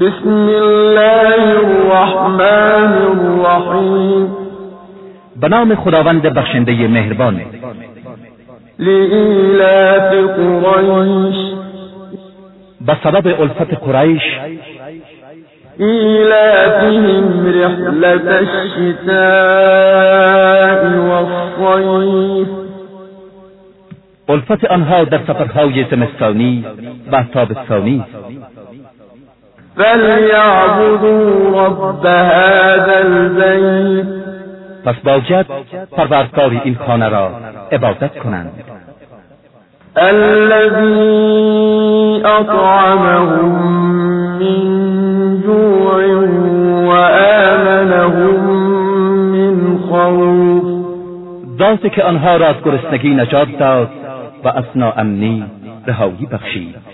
بسم الله الرحمن الرحیم. به نام خداوند بخشنده مهربان. لإیلاف قریش. به سبب الفت قریش. إيلافهم رحلة الشتاء والصيف. الفت آنها در سفرهای زمستانی و تابستانی. فليعبدوا رب هذا البيت پس باید پروردگار این خانه را عبادت کنند. الذي أطعمهم من جوع وآمنهم من خوف ذاتی که آنها را از گرسنگی نجات داد و از ناامنی رهایی بخشید.